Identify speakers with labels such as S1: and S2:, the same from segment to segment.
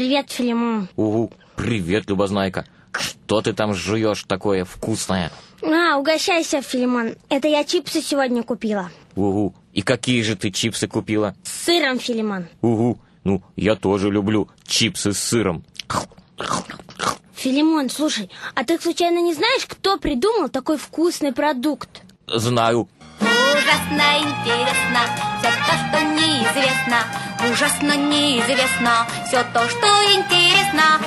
S1: Привет, Филимон.
S2: Угу, привет, Любознайка. Что ты там жуешь такое вкусное?
S1: А, угощайся, Филимон. Это я чипсы сегодня купила.
S2: Угу. И какие же ты чипсы купила?
S1: С сыром, Филимон.
S2: Угу. Ну, я тоже люблю чипсы с сыром.
S1: Филимон, слушай, а ты случайно не знаешь, кто придумал такой вкусный продукт?
S2: Знаю.
S3: Ужасно интересно все то, что неизвестно ужасно неизвестно все то, что интересно.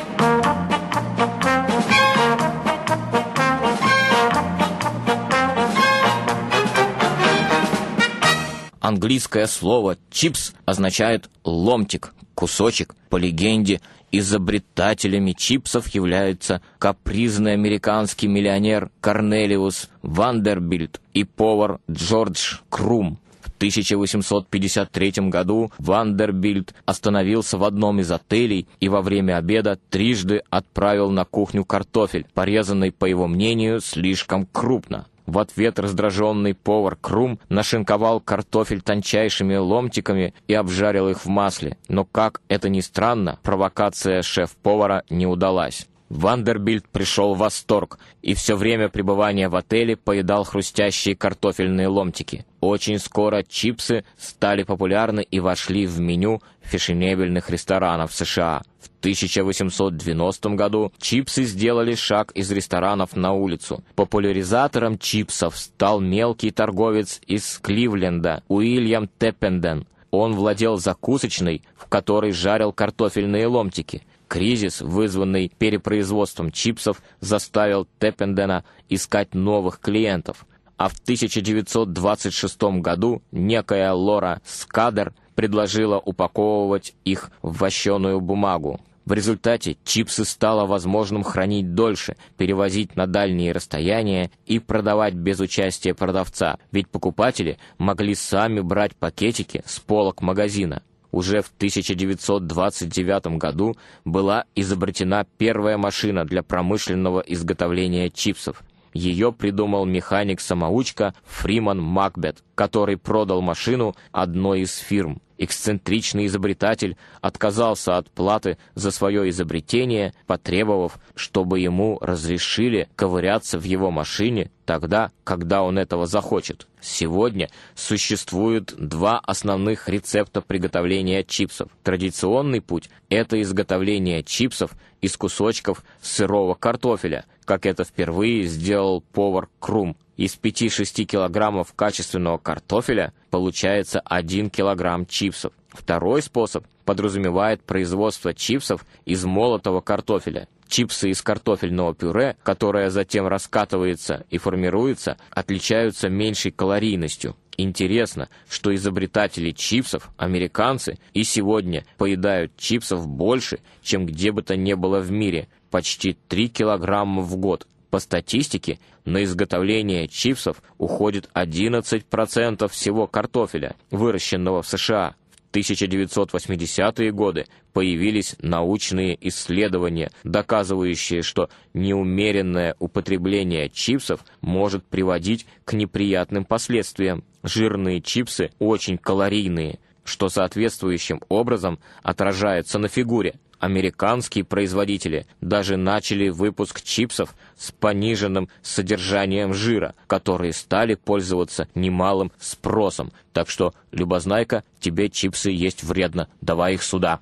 S2: Английское слово «чипс» означает «ломтик», «кусочек». По легенде, изобретателями чипсов являются капризный американский миллионер Корнелиус Вандербильд и повар Джордж Крум. 1853 году Вандербильд остановился в одном из отелей и во время обеда трижды отправил на кухню картофель, порезанный, по его мнению, слишком крупно. В ответ раздраженный повар Крум нашинковал картофель тончайшими ломтиками и обжарил их в масле. Но, как это ни странно, провокация шеф-повара не удалась. Вандербильд пришел в восторг и все время пребывания в отеле поедал хрустящие картофельные ломтики. Очень скоро чипсы стали популярны и вошли в меню фешенебельных ресторанов США. В 1890 году чипсы сделали шаг из ресторанов на улицу. Популяризатором чипсов стал мелкий торговец из Кливленда Уильям Теппенден. Он владел закусочной, в которой жарил картофельные ломтики – Кризис, вызванный перепроизводством чипсов, заставил Теппендена искать новых клиентов. А в 1926 году некая Лора Скадер предложила упаковывать их в вощеную бумагу. В результате чипсы стало возможным хранить дольше, перевозить на дальние расстояния и продавать без участия продавца, ведь покупатели могли сами брать пакетики с полок магазина. Уже в 1929 году была изобретена первая машина для промышленного изготовления чипсов. Ее придумал механик-самоучка Фриман Макбет, который продал машину одной из фирм эксцентричный изобретатель отказался от платы за свое изобретение, потребовав, чтобы ему разрешили ковыряться в его машине тогда, когда он этого захочет. Сегодня существует два основных рецепта приготовления чипсов. Традиционный путь – это изготовление чипсов из кусочков сырого картофеля, как это впервые сделал повар Крум из 5-6 килограммов качественного картофеля получается 1 килограмм чипсов. Второй способ подразумевает производство чипсов из молотого картофеля. Чипсы из картофельного пюре, которое затем раскатывается и формируется, отличаются меньшей калорийностью. Интересно, что изобретатели чипсов, американцы, и сегодня поедают чипсов больше, чем где бы то ни было в мире, почти 3 килограмма в год. По статистике, на изготовление чипсов уходит 11% всего картофеля, выращенного в США. В 1980-е годы появились научные исследования, доказывающие, что неумеренное употребление чипсов может приводить к неприятным последствиям. Жирные чипсы очень калорийные, что соответствующим образом отражается на фигуре американские производители даже начали выпуск чипсов с пониженным содержанием жира, которые стали пользоваться немалым спросом. Так что, Любознайка, тебе чипсы есть вредно, давай их сюда.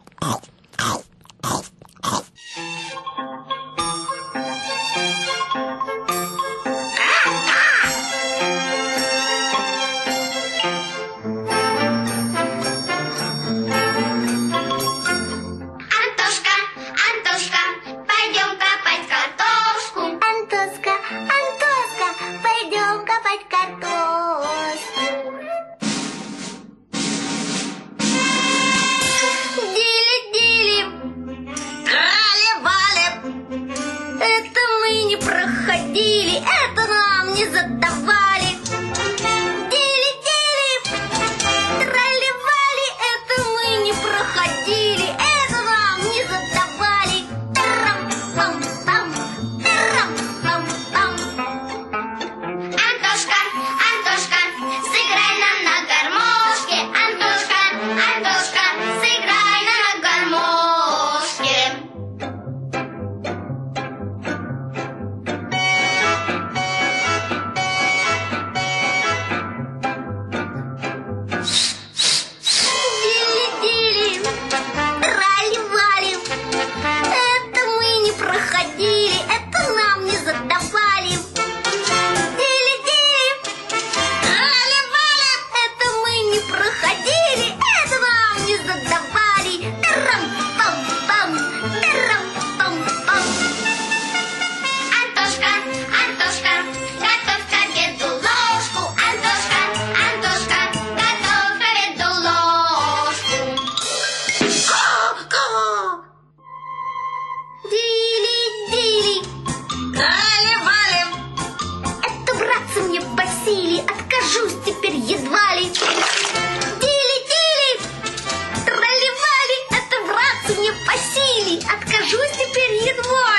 S1: горжусь теперь едва